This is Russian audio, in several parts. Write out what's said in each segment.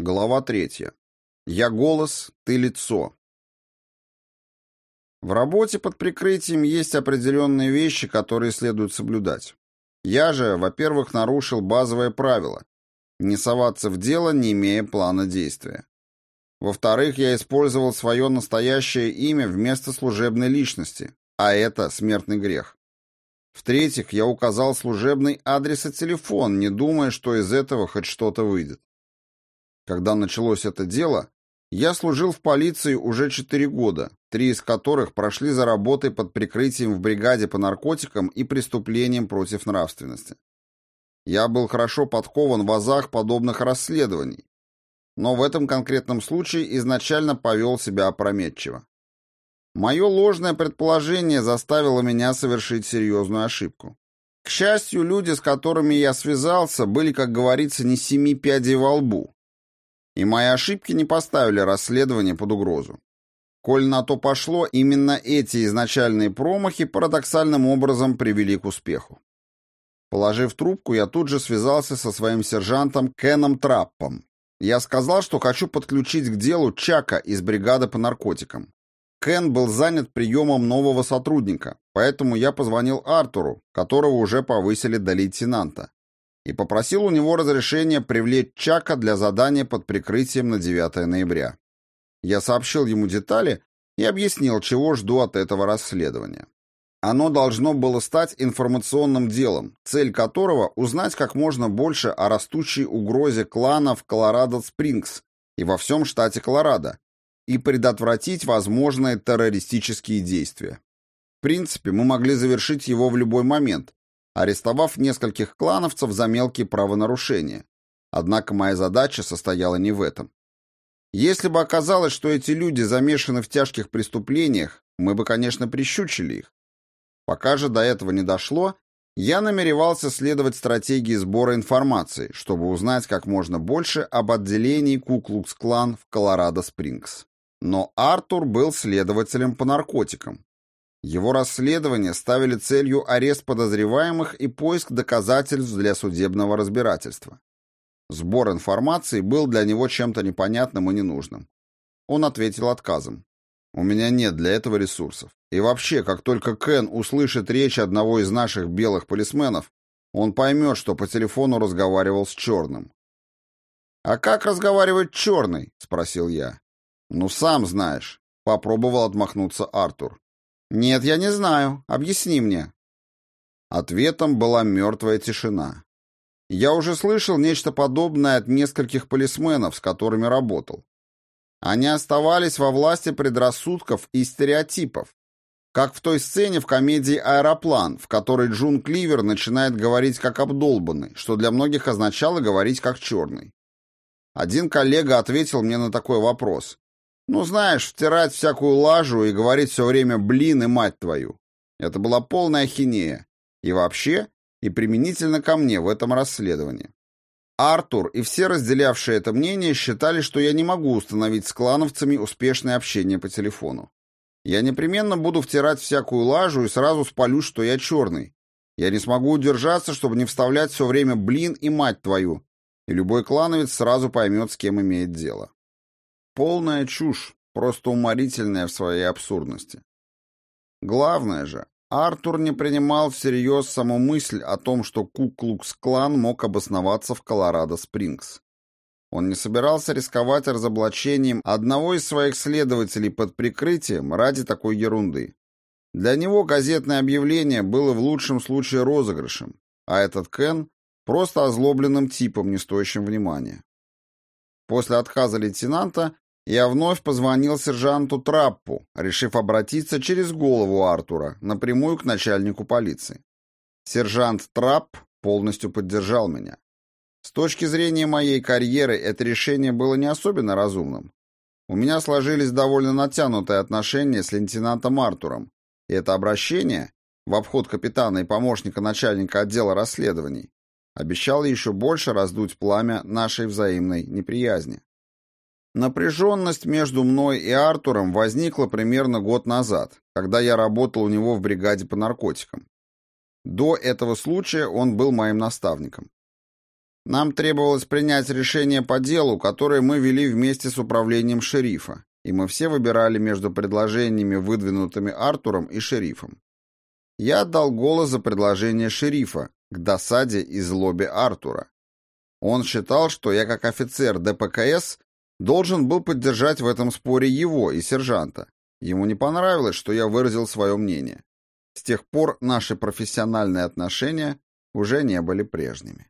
Глава третья. Я голос, ты лицо. В работе под прикрытием есть определенные вещи, которые следует соблюдать. Я же, во-первых, нарушил базовое правило – не соваться в дело, не имея плана действия. Во-вторых, я использовал свое настоящее имя вместо служебной личности, а это смертный грех. В-третьих, я указал служебный адрес и телефон, не думая, что из этого хоть что-то выйдет. Когда началось это дело, я служил в полиции уже четыре года, три из которых прошли за работой под прикрытием в бригаде по наркотикам и преступлениям против нравственности. Я был хорошо подкован в азах подобных расследований, но в этом конкретном случае изначально повел себя опрометчиво. Мое ложное предположение заставило меня совершить серьезную ошибку. К счастью, люди, с которыми я связался, были, как говорится, не семи пядей во лбу, и мои ошибки не поставили расследование под угрозу. Коль на то пошло, именно эти изначальные промахи парадоксальным образом привели к успеху. Положив трубку, я тут же связался со своим сержантом Кеном Траппом. Я сказал, что хочу подключить к делу Чака из бригады по наркотикам. Кен был занят приемом нового сотрудника, поэтому я позвонил Артуру, которого уже повысили до лейтенанта и попросил у него разрешения привлечь Чака для задания под прикрытием на 9 ноября. Я сообщил ему детали и объяснил, чего жду от этого расследования. Оно должно было стать информационным делом, цель которого — узнать как можно больше о растущей угрозе клана в Колорадо-Спрингс и во всем штате Колорадо и предотвратить возможные террористические действия. В принципе, мы могли завершить его в любой момент, арестовав нескольких клановцев за мелкие правонарушения. Однако моя задача состояла не в этом. Если бы оказалось, что эти люди замешаны в тяжких преступлениях, мы бы, конечно, прищучили их. Пока же до этого не дошло, я намеревался следовать стратегии сбора информации, чтобы узнать как можно больше об отделении Куклукс-клан в Колорадо-Спрингс. Но Артур был следователем по наркотикам, его расследования ставили целью арест подозреваемых и поиск доказательств для судебного разбирательства. Сбор информации был для него чем-то непонятным и ненужным. Он ответил отказом. «У меня нет для этого ресурсов. И вообще, как только Кен услышит речь одного из наших белых полисменов, он поймет, что по телефону разговаривал с черным». «А как разговаривать черный?» — спросил я. «Ну, сам знаешь», — попробовал отмахнуться Артур. «Нет, я не знаю. Объясни мне». Ответом была мертвая тишина. Я уже слышал нечто подобное от нескольких полисменов, с которыми работал. Они оставались во власти предрассудков и стереотипов, как в той сцене в комедии «Аэроплан», в которой Джун Кливер начинает говорить как обдолбанный, что для многих означало говорить как черный. Один коллега ответил мне на такой вопрос. Ну, знаешь, втирать всякую лажу и говорить все время «блин» и «мать твою». Это была полная ахинея. И вообще, и применительно ко мне в этом расследовании. Артур и все разделявшие это мнение считали, что я не могу установить с клановцами успешное общение по телефону. Я непременно буду втирать всякую лажу и сразу спалю, что я черный. Я не смогу удержаться, чтобы не вставлять все время «блин» и «мать твою», и любой клановец сразу поймет, с кем имеет дело. Полная чушь, просто уморительная в своей абсурдности. Главное же, Артур не принимал всерьез саму мысль о том, что Ку-Клукс-клан мог обосноваться в Колорадо-Спрингс. Он не собирался рисковать разоблачением одного из своих следователей под прикрытием ради такой ерунды. Для него газетное объявление было в лучшем случае розыгрышем, а этот Кен — просто озлобленным типом, не стоящим внимания. После отказа лейтенанта я вновь позвонил сержанту Траппу, решив обратиться через голову Артура напрямую к начальнику полиции. Сержант Трапп полностью поддержал меня. С точки зрения моей карьеры это решение было не особенно разумным. У меня сложились довольно натянутые отношения с лейтенантом Артуром, и это обращение, в обход капитана и помощника начальника отдела расследований, обещало еще больше раздуть пламя нашей взаимной неприязни. Напряженность между мной и Артуром возникла примерно год назад, когда я работал у него в бригаде по наркотикам. До этого случая он был моим наставником. Нам требовалось принять решение по делу, которое мы вели вместе с управлением шерифа, и мы все выбирали между предложениями, выдвинутыми Артуром и шерифом. Я отдал голос за предложение шерифа, к досаде и злобе Артура. Он считал, что я как офицер ДПКС должен был поддержать в этом споре его и сержанта. Ему не понравилось, что я выразил свое мнение. С тех пор наши профессиональные отношения уже не были прежними.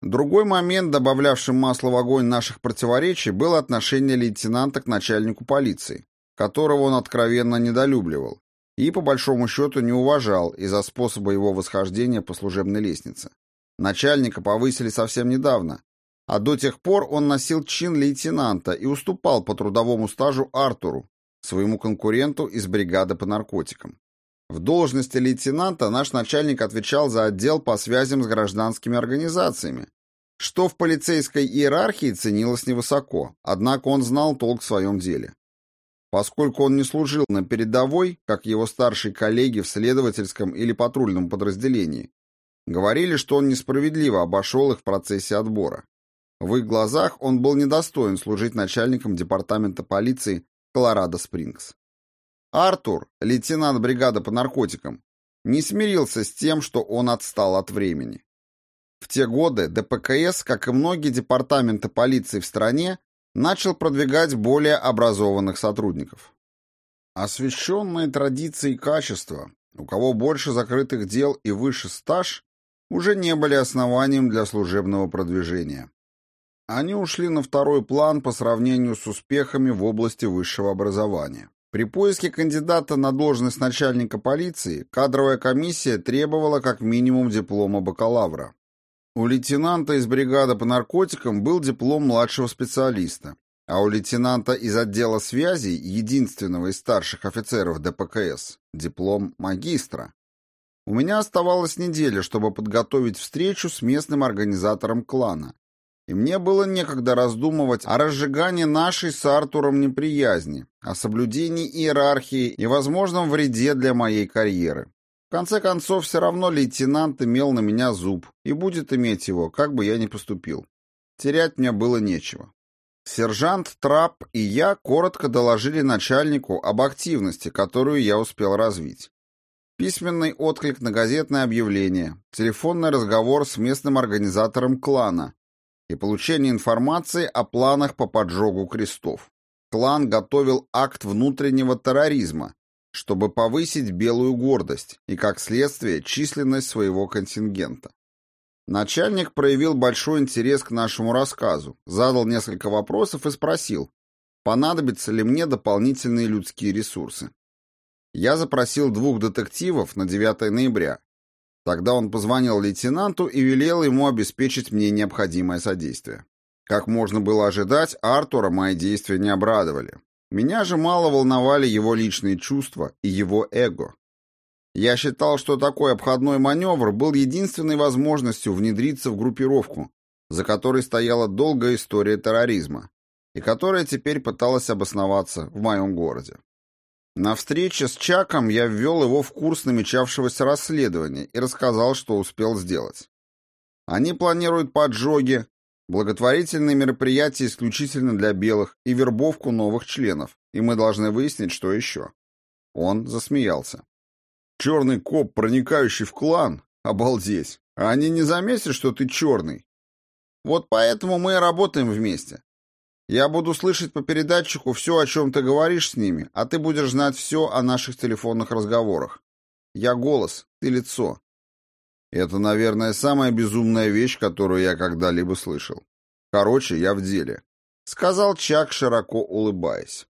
Другой момент, добавлявший масло в огонь наших противоречий, было отношение лейтенанта к начальнику полиции, которого он откровенно недолюбливал и, по большому счету, не уважал из-за способа его восхождения по служебной лестнице. Начальника повысили совсем недавно, а до тех пор он носил чин лейтенанта и уступал по трудовому стажу Артуру, своему конкуренту из бригады по наркотикам. В должности лейтенанта наш начальник отвечал за отдел по связям с гражданскими организациями, что в полицейской иерархии ценилось невысоко, однако он знал толк в своем деле. Поскольку он не служил на передовой, как его старшие коллеги в следовательском или патрульном подразделении, говорили, что он несправедливо обошел их в процессе отбора. В их глазах он был недостоин служить начальником департамента полиции Колорадо-Спрингс. Артур, лейтенант бригады по наркотикам, не смирился с тем, что он отстал от времени. В те годы ДПКС, как и многие департаменты полиции в стране, начал продвигать более образованных сотрудников. Освещенные традиции качества, у кого больше закрытых дел и выше стаж, уже не были основанием для служебного продвижения. Они ушли на второй план по сравнению с успехами в области высшего образования. При поиске кандидата на должность начальника полиции кадровая комиссия требовала как минимум диплома бакалавра. У лейтенанта из бригады по наркотикам был диплом младшего специалиста, а у лейтенанта из отдела связей, единственного из старших офицеров ДПКС, диплом магистра. У меня оставалась неделя, чтобы подготовить встречу с местным организатором клана, и мне было некогда раздумывать о разжигании нашей с Артуром неприязни, о соблюдении иерархии и возможном вреде для моей карьеры конце концов, все равно лейтенант имел на меня зуб и будет иметь его, как бы я ни поступил. Терять мне было нечего. Сержант Трап и я коротко доложили начальнику об активности, которую я успел развить. Письменный отклик на газетное объявление, телефонный разговор с местным организатором клана и получение информации о планах по поджогу крестов. Клан готовил акт внутреннего терроризма, чтобы повысить белую гордость и, как следствие, численность своего контингента. Начальник проявил большой интерес к нашему рассказу, задал несколько вопросов и спросил, понадобятся ли мне дополнительные людские ресурсы. Я запросил двух детективов на 9 ноября. Тогда он позвонил лейтенанту и велел ему обеспечить мне необходимое содействие. Как можно было ожидать, Артура мои действия не обрадовали. Меня же мало волновали его личные чувства и его эго. Я считал, что такой обходной маневр был единственной возможностью внедриться в группировку, за которой стояла долгая история терроризма, и которая теперь пыталась обосноваться в моем городе. На встрече с Чаком я ввел его в курс намечавшегося расследования и рассказал, что успел сделать. Они планируют поджоги, Благотворительные мероприятия исключительно для белых и вербовку новых членов, и мы должны выяснить, что еще. Он засмеялся. Черный коп, проникающий в клан? Обалдеть. А они не заметят, что ты черный. Вот поэтому мы и работаем вместе. Я буду слышать по передатчику все, о чем ты говоришь с ними, а ты будешь знать все о наших телефонных разговорах. Я голос, ты лицо. Это, наверное, самая безумная вещь, которую я когда-либо слышал. Короче, я в деле. Сказал Чак, широко улыбаясь.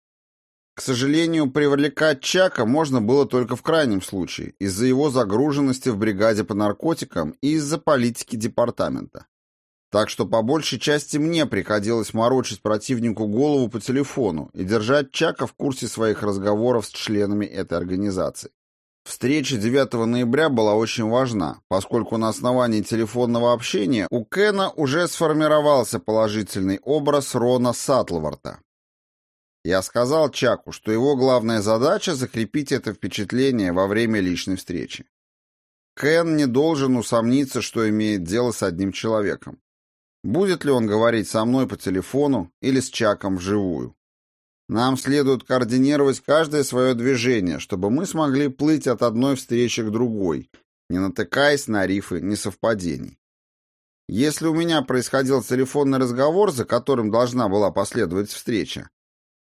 К сожалению, привлекать Чака можно было только в крайнем случае, из-за его загруженности в бригаде по наркотикам и из-за политики департамента. Так что по большей части мне приходилось морочить противнику голову по телефону и держать Чака в курсе своих разговоров с членами этой организации. Встреча 9 ноября была очень важна, поскольку на основании телефонного общения у Кена уже сформировался положительный образ Рона Сатлварта. Я сказал Чаку, что его главная задача — закрепить это впечатление во время личной встречи. Кен не должен усомниться, что имеет дело с одним человеком. Будет ли он говорить со мной по телефону или с Чаком вживую? Нам следует координировать каждое свое движение, чтобы мы смогли плыть от одной встречи к другой, не натыкаясь на рифы несовпадений. Если у меня происходил телефонный разговор, за которым должна была последовать встреча,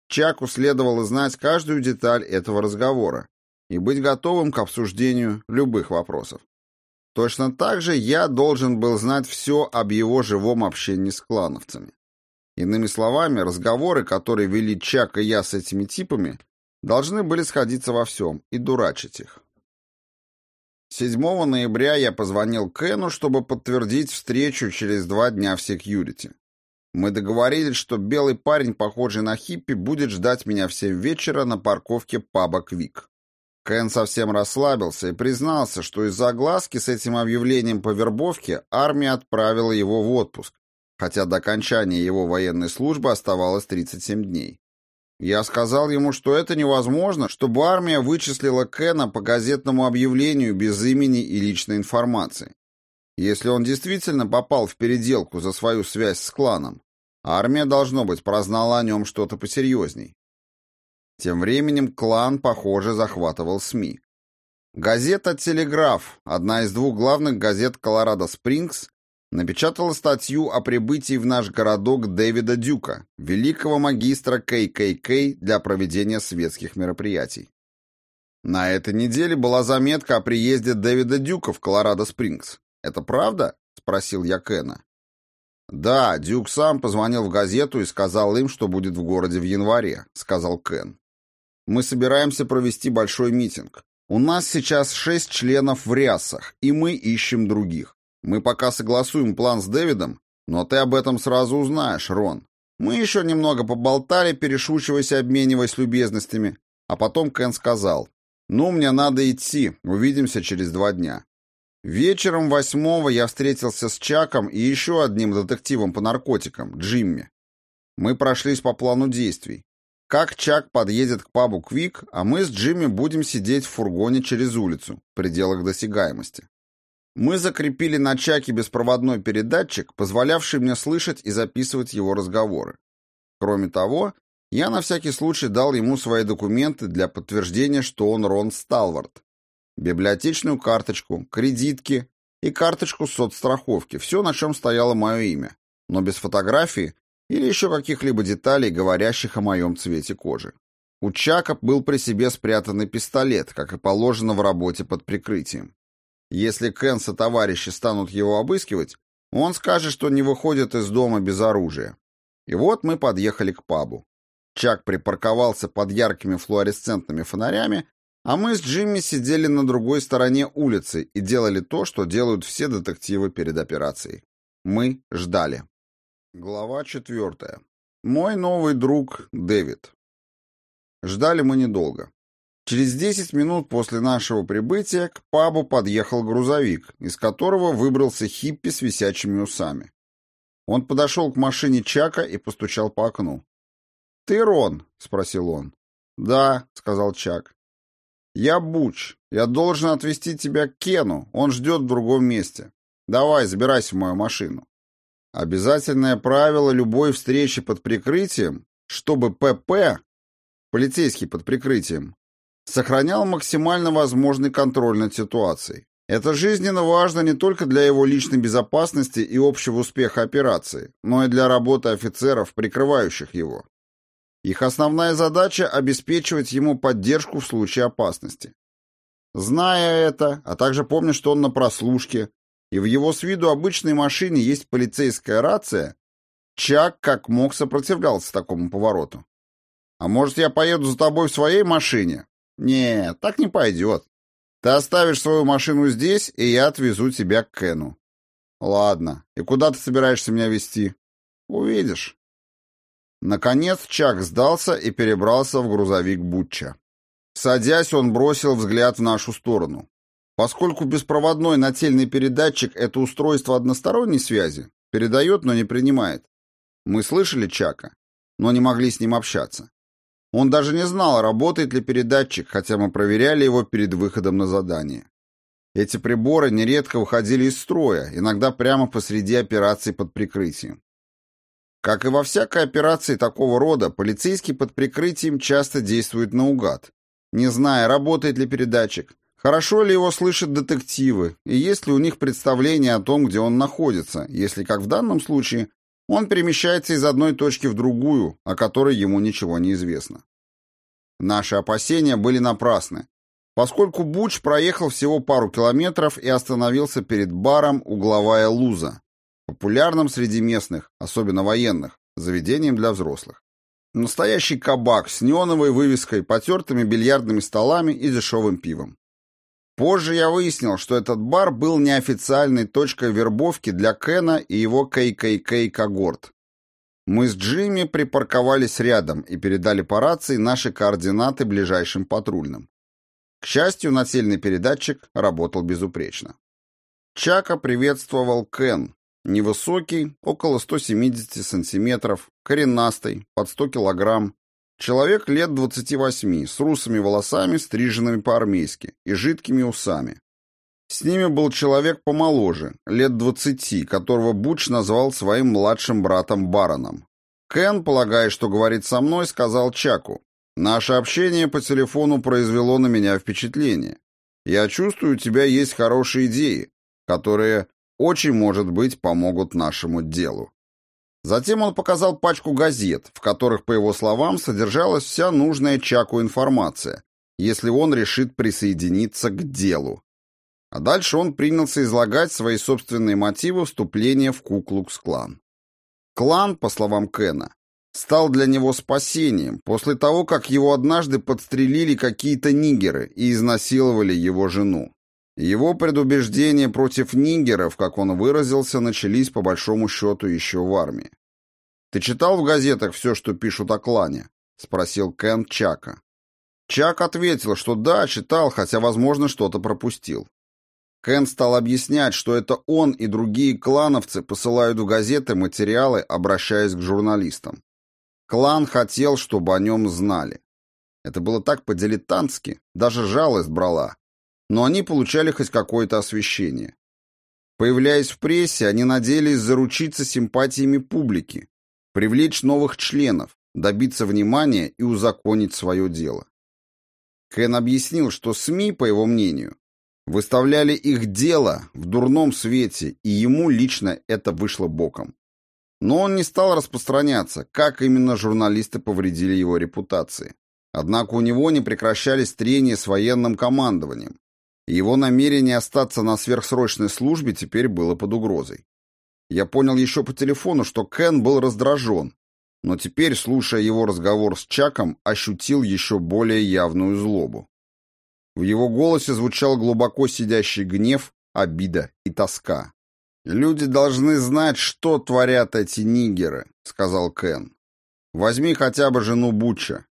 Чаку следовало знать каждую деталь этого разговора и быть готовым к обсуждению любых вопросов. Точно так же я должен был знать все об его живом общении с клановцами. Иными словами, разговоры, которые вели Чак и я с этими типами, должны были сходиться во всем и дурачить их. 7 ноября я позвонил Кену, чтобы подтвердить встречу через два дня в секьюрити. Мы договорились, что белый парень, похожий на хиппи, будет ждать меня в 7 вечера на парковке паба «Квик». Кен совсем расслабился и признался, что из-за огласки с этим объявлением по вербовке армия отправила его в отпуск, хотя до окончания его военной службы оставалось 37 дней. Я сказал ему, что это невозможно, чтобы армия вычислила Кена по газетному объявлению без имени и личной информации. Если он действительно попал в переделку за свою связь с кланом, армия, должно быть, прознала о нем что-то посерьезней. Тем временем клан, похоже, захватывал СМИ. Газета «Телеграф», одна из двух главных газет Колорадо-Спрингс, напечатала статью о прибытии в наш городок Дэвида Дюка, великого магистра ККК для проведения светских мероприятий. На этой неделе была заметка о приезде Дэвида Дюка в Колорадо-Спрингс. «Это правда?» — спросил я Кена. «Да, Дюк сам позвонил в газету и сказал им, что будет в городе в январе», — сказал Кен. Мы собираемся провести большой митинг. У нас сейчас шесть членов в рясах, и мы ищем других. Мы пока согласуем план с Дэвидом, но ты об этом сразу узнаешь, Рон. Мы еще немного поболтали, перешучиваясь обмениваясь любезностями, а потом Кен сказал, «Ну, мне надо идти, увидимся через два дня». Вечером восьмого я встретился с Чаком и еще одним детективом по наркотикам, Джимми. Мы прошлись по плану действий. Как Чак подъедет к пабу Квик, а мы с Джимми будем сидеть в фургоне через улицу, в пределах досягаемости. Мы закрепили на Чаке беспроводной передатчик, позволявший мне слышать и записывать его разговоры. Кроме того, я на всякий случай дал ему свои документы для подтверждения, что он Рон Сталвард. Библиотечную карточку, кредитки и карточку соцстраховки, все, на чем стояло мое имя, но без фотографии или еще каких-либо деталей, говорящих о моем цвете кожи. У Чака был при себе спрятанный пистолет, как и положено в работе под прикрытием. Если Кен со товарищи станут его обыскивать, он скажет, что не выходит из дома без оружия. И вот мы подъехали к пабу. Чак припарковался под яркими флуоресцентными фонарями, а мы с Джимми сидели на другой стороне улицы и делали то, что делают все детективы перед операцией. Мы ждали. Глава четвертая. Мой новый друг Дэвид. Ждали мы недолго. Через десять минут после нашего прибытия к пабу подъехал грузовик, из которого выбрался хиппи с висячими усами. Он подошел к машине Чака и постучал по окну. «Ты Рон?» — спросил он. «Да», — сказал Чак. «Я Буч. Я должен отвезти тебя к Кену. Он ждет в другом месте. Давай, забирайся в мою машину». Обязательное правило любой встречи под прикрытием, чтобы ПП, полицейский под прикрытием, сохранял максимально возможный контроль над ситуацией. Это жизненно важно не только для его личной безопасности и общего успеха операции, но и для работы офицеров, прикрывающих его. Их основная задача – обеспечивать ему поддержку в случае опасности. Зная это, а также помня, что он на прослушке, и в его с виду обычной машине есть полицейская рация, Чак как мог сопротивлялся такому повороту. «А может, я поеду за тобой в своей машине?» «Нет, так не пойдет. Ты оставишь свою машину здесь, и я отвезу тебя к Кену». «Ладно. И куда ты собираешься меня везти?» «Увидишь». Наконец Чак сдался и перебрался в грузовик Бутча. Садясь, он бросил взгляд в нашу сторону. Поскольку беспроводной нательный передатчик — это устройство односторонней связи, передает, но не принимает. Мы слышали Чака, но не могли с ним общаться. Он даже не знал, работает ли передатчик, хотя мы проверяли его перед выходом на задание. Эти приборы нередко выходили из строя, иногда прямо посреди операции под прикрытием. Как и во всякой операции такого рода, полицейский под прикрытием часто действует наугад, не зная, работает ли передатчик, хорошо ли его слышат детективы, и есть ли у них представление о том, где он находится, если, как в данном случае, он перемещается из одной точки в другую, о которой ему ничего не известно. Наши опасения были напрасны, поскольку Буч проехал всего пару километров и остановился перед баром «Угловая луза», популярным среди местных, особенно военных, заведением для взрослых. Настоящий кабак с неоновой вывеской, потертыми бильярдными столами и дешевым пивом. Позже я выяснил, что этот бар был неофициальной точкой вербовки для Кена и его ККК-когорт. Мы с Джимми припарковались рядом и передали по рации наши координаты ближайшим патрульным. К счастью, нацельный передатчик работал безупречно. Чака приветствовал Кен, невысокий, около 170 сантиметров, коренастый, под 100 килограмм, человек лет 28, с русыми волосами, стриженными по-армейски, и жидкими усами. С ними был человек помоложе, лет 20, которого Буч назвал своим младшим братом Бароном. Кен, полагая, что говорит со мной, сказал Чаку, «Наше общение по телефону произвело на меня впечатление. Я чувствую, у тебя есть хорошие идеи, которые, очень может быть, помогут нашему делу». Затем он показал пачку газет, в которых, по его словам, содержалась вся нужная Чаку информация, если он решит присоединиться к делу. А дальше он принялся излагать свои собственные мотивы вступления в Куклукс-клан. Клан, по словам Кена, стал для него спасением после того, как его однажды подстрелили какие-то нигеры и изнасиловали его жену. Его предубеждения против нигеров, как он выразился, начались по большому счету еще в армии. «Ты читал в газетах все, что пишут о клане?» — спросил Кен Чака. Чак ответил, что да, читал, хотя, возможно, что-то пропустил. Кен стал объяснять, что это он и другие клановцы посылают в газеты материалы, обращаясь к журналистам. Клан хотел, чтобы о нем знали. Это было так по-дилетантски, даже жалость брала но они получали хоть какое-то освещение. Появляясь в прессе, они надеялись заручиться симпатиями публики, привлечь новых членов, добиться внимания и узаконить свое дело. Кен объяснил, что СМИ, по его мнению, выставляли их дело в дурном свете, и ему лично это вышло боком. Но он не стал распространяться, как именно журналисты повредили его репутации. Однако у него не прекращались трения с военным командованием, его намерение остаться на сверхсрочной службе теперь было под угрозой. Я понял еще по телефону, что Кен был раздражен, но теперь, слушая его разговор с Чаком, ощутил еще более явную злобу. В его голосе звучал глубоко сидящий гнев, обида и тоска. «Люди должны знать, что творят эти нигеры», — сказал Кен. «Возьми хотя бы жену Буча.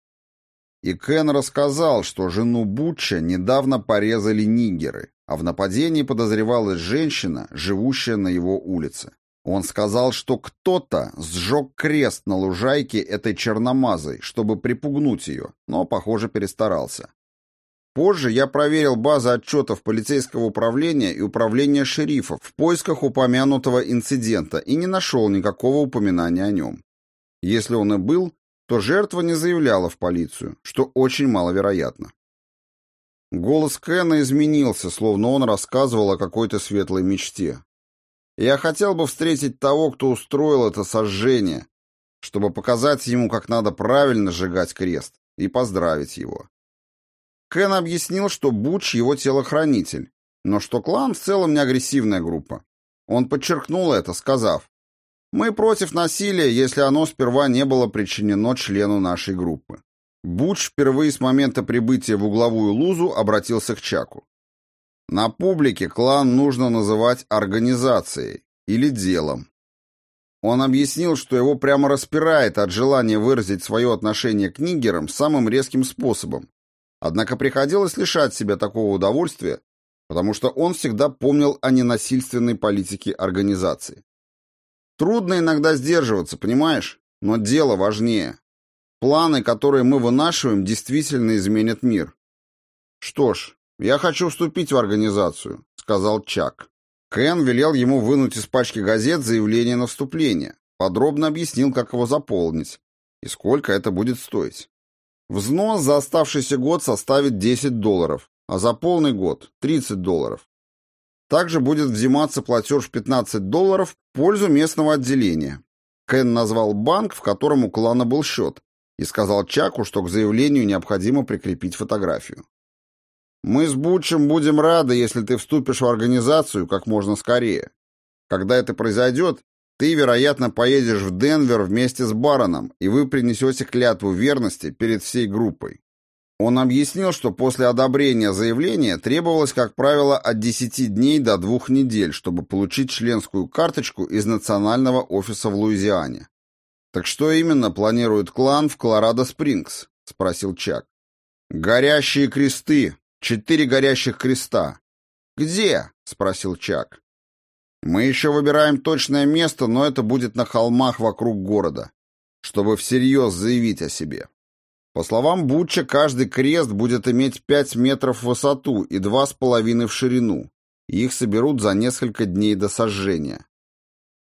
И Кен рассказал, что жену Бутча недавно порезали нигеры, а в нападении подозревалась женщина, живущая на его улице. Он сказал, что кто-то сжег крест на лужайке этой черномазой, чтобы припугнуть ее, но, похоже, перестарался. Позже я проверил базы отчетов полицейского управления и управления шерифов в поисках упомянутого инцидента и не нашел никакого упоминания о нем. Если он и был, то жертва не заявляла в полицию, что очень маловероятно. Голос Кена изменился, словно он рассказывал о какой-то светлой мечте. Я хотел бы встретить того, кто устроил это сожжение, чтобы показать ему, как надо правильно сжигать крест, и поздравить его. Кен объяснил, что Буч его телохранитель, но что клан в целом не агрессивная группа. Он подчеркнул это, сказав, мы против насилия, если оно сперва не было причинено члену нашей группы. Буч впервые с момента прибытия в угловую лузу обратился к Чаку. На публике клан нужно называть организацией или делом. Он объяснил, что его прямо распирает от желания выразить свое отношение к нигерам самым резким способом. Однако приходилось лишать себя такого удовольствия, потому что он всегда помнил о ненасильственной политике организации. Трудно иногда сдерживаться, понимаешь? Но дело важнее. Планы, которые мы вынашиваем, действительно изменят мир. Что ж, Я хочу вступить в организацию», — сказал Чак. Кен велел ему вынуть из пачки газет заявление на вступление, подробно объяснил, как его заполнить и сколько это будет стоить. Взнос за оставшийся год составит 10 долларов, а за полный год – 30 долларов. Также будет взиматься платеж в 15 долларов в пользу местного отделения. Кен назвал банк, в котором у клана был счет, и сказал Чаку, что к заявлению необходимо прикрепить фотографию. «Мы с Бутчем будем рады, если ты вступишь в организацию как можно скорее. Когда это произойдет, ты, вероятно, поедешь в Денвер вместе с Бароном, и вы принесете клятву верности перед всей группой. Он объяснил, что после одобрения заявления требовалось, как правило, от 10 дней до 2 недель, чтобы получить членскую карточку из национального офиса в Луизиане. «Так что именно планирует клан в Колорадо-Спрингс?» — спросил Чак. «Горящие кресты. Четыре горящих креста». «Где?» — спросил Чак. «Мы еще выбираем точное место, но это будет на холмах вокруг города, чтобы всерьез заявить о себе». По словам Бутча, каждый крест будет иметь 5 метров в высоту и 2,5 в ширину. Их соберут за несколько дней до сожжения.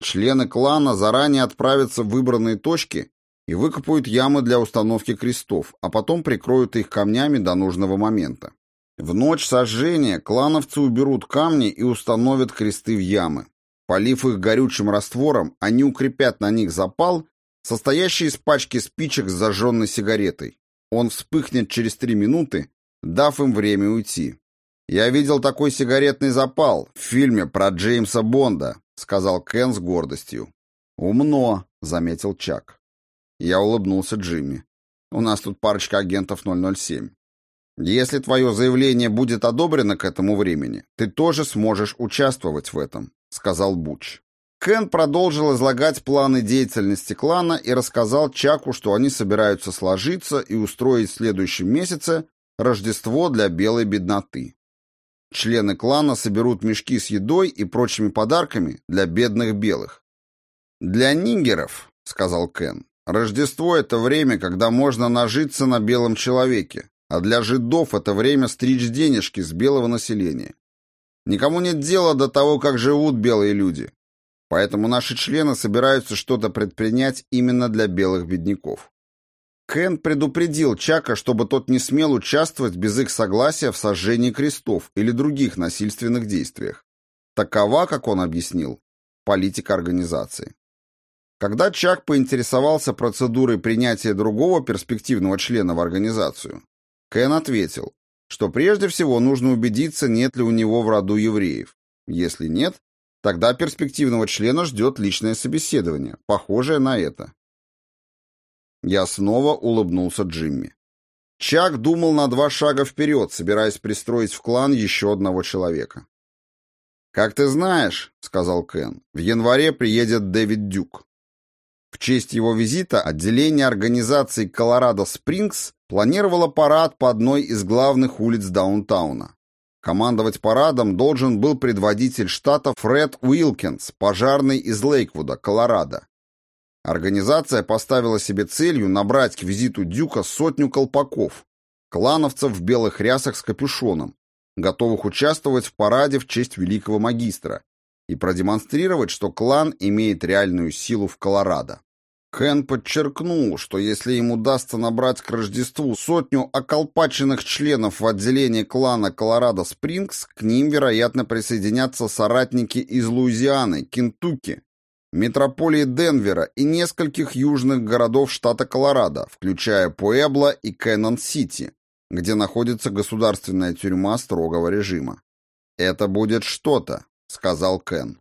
Члены клана заранее отправятся в выбранные точки и выкопают ямы для установки крестов, а потом прикроют их камнями до нужного момента. В ночь сожжения клановцы уберут камни и установят кресты в ямы. Полив их горючим раствором, они укрепят на них запал состоящий из пачки спичек с зажженной сигаретой. Он вспыхнет через три минуты, дав им время уйти. «Я видел такой сигаретный запал в фильме про Джеймса Бонда», — сказал Кен с гордостью. «Умно», — заметил Чак. Я улыбнулся Джимми. «У нас тут парочка агентов 007. Если твое заявление будет одобрено к этому времени, ты тоже сможешь участвовать в этом», — сказал Буч. Кен продолжил излагать планы деятельности клана и рассказал Чаку, что они собираются сложиться и устроить в следующем месяце Рождество для белой бедноты. Члены клана соберут мешки с едой и прочими подарками для бедных белых. «Для нигеров», — сказал Кен, — «Рождество — это время, когда можно нажиться на белом человеке, а для жидов это время стричь денежки с белого населения. Никому нет дела до того, как живут белые люди. Поэтому наши члены собираются что-то предпринять именно для белых бедняков. Кен предупредил Чака, чтобы тот не смел участвовать без их согласия в сожжении крестов или других насильственных действиях. Такова, как он объяснил, политика организации. Когда Чак поинтересовался процедурой принятия другого перспективного члена в организацию, Кен ответил, что прежде всего нужно убедиться, нет ли у него в роду евреев. Если нет, Тогда перспективного члена ждет личное собеседование, похожее на это. Я снова улыбнулся Джимми. Чак думал на два шага вперед, собираясь пристроить в клан еще одного человека. «Как ты знаешь», — сказал Кен, — «в январе приедет Дэвид Дюк. В честь его визита отделение организации «Колорадо Спрингс» планировало парад по одной из главных улиц даунтауна. Командовать парадом должен был предводитель штата Фред Уилкинс, пожарный из Лейквуда, Колорадо. Организация поставила себе целью набрать к визиту Дюка сотню колпаков, клановцев в белых рясах с капюшоном, готовых участвовать в параде в честь великого магистра и продемонстрировать, что клан имеет реальную силу в Колорадо. Хэн подчеркнул, что если им удастся набрать к Рождеству сотню околпаченных членов в отделении клана Колорадо Спрингс, к ним, вероятно, присоединятся соратники из Луизианы, Кентукки, метрополии Денвера и нескольких южных городов штата Колорадо, включая Пуэбло и Кэннон-Сити, где находится государственная тюрьма строгого режима. «Это будет что-то», — сказал Кен.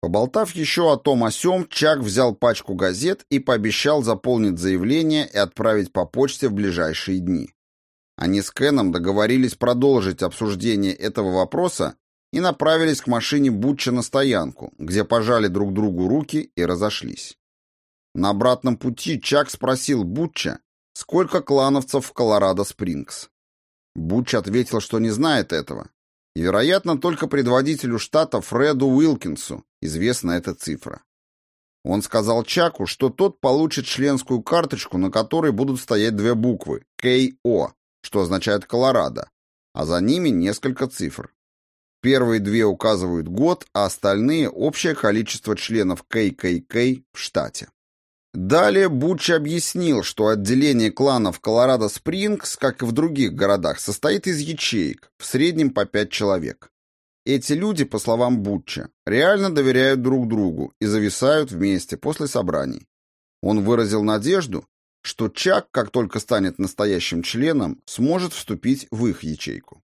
Поболтав еще о том о сём, Чак взял пачку газет и пообещал заполнить заявление и отправить по почте в ближайшие дни. Они с Кеном договорились продолжить обсуждение этого вопроса и направились к машине Бутча на стоянку, где пожали друг другу руки и разошлись. На обратном пути Чак спросил Бутча, сколько клановцев в Колорадо-Спрингс. Бутч ответил, что не знает этого, и, вероятно, только предводителю штата Фреду Уилкинсу известна эта цифра. Он сказал Чаку, что тот получит членскую карточку, на которой будут стоять две буквы – КО, что означает Колорадо, а за ними несколько цифр. Первые две указывают год, а остальные – общее количество членов ККК в штате. Далее Бутч объяснил, что отделение кланов Колорадо-Спрингс, как и в других городах, состоит из ячеек, в среднем по пять человек. Эти люди, по словам Бутча, реально доверяют друг другу и зависают вместе после собраний. Он выразил надежду, что Чак, как только станет настоящим членом, сможет вступить в их ячейку.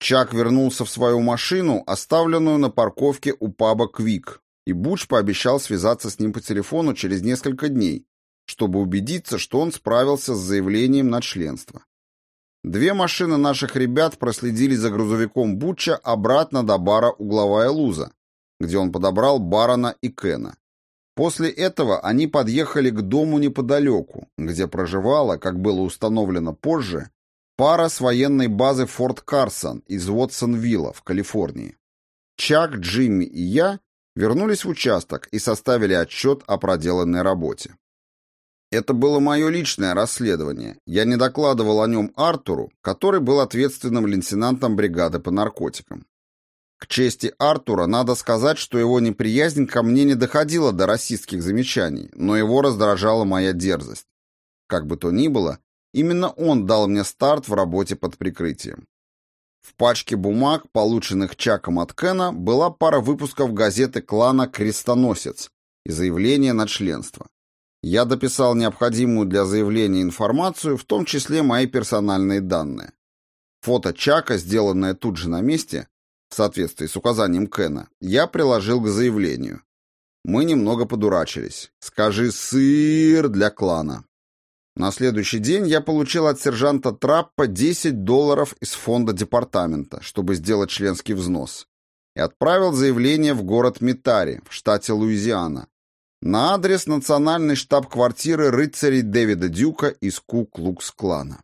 Чак вернулся в свою машину, оставленную на парковке у паба «Квик», и Буч пообещал связаться с ним по телефону через несколько дней, чтобы убедиться, что он справился с заявлением на членство. Две машины наших ребят проследили за грузовиком Бутча обратно до бара «Угловая луза», где он подобрал Барона и Кена. После этого они подъехали к дому неподалеку, где проживала, как было установлено позже, пара с военной базы Форт Карсон из Уотсонвилла в Калифорнии. Чак, Джимми и я вернулись в участок и составили отчет о проделанной работе. Это было мое личное расследование. Я не докладывал о нем Артуру, который был ответственным лейтенантом бригады по наркотикам. К чести Артура надо сказать, что его неприязнь ко мне не доходила до расистских замечаний, но его раздражала моя дерзость. Как бы то ни было, именно он дал мне старт в работе под прикрытием. В пачке бумаг, полученных Чаком от Кена, была пара выпусков газеты клана «Крестоносец» и заявление на членство. Я дописал необходимую для заявления информацию, в том числе мои персональные данные. Фото Чака, сделанное тут же на месте, в соответствии с указанием Кена, я приложил к заявлению. Мы немного подурачились. Скажи «сыр» для клана. На следующий день я получил от сержанта Траппа 10 долларов из фонда департамента, чтобы сделать членский взнос, и отправил заявление в город Митари, в штате Луизиана, на адрес национальной штаб-квартиры рыцарей Дэвида Дюка из Ку-Клукс-клана.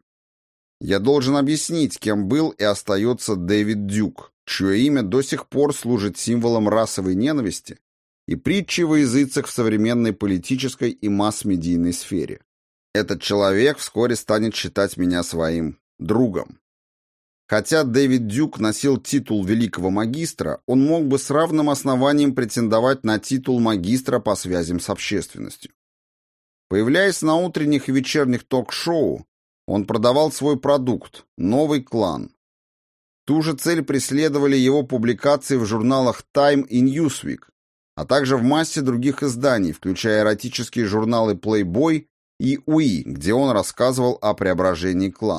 Я должен объяснить, кем был и остается Дэвид Дюк, чье имя до сих пор служит символом расовой ненависти и притчей во языцах в современной политической и масс-медийной сфере. Этот человек вскоре станет считать меня своим другом. Хотя Дэвид Дюк носил титул великого магистра, он мог бы с равным основанием претендовать на титул магистра по связям с общественностью. Появляясь на утренних и вечерних ток-шоу, он продавал свой продукт «Новый клан». Ту же цель преследовали его публикации в журналах Time и Newsweek, а также в массе других изданий, включая эротические журналы Playboy и УИ, где он рассказывал о преображении клана.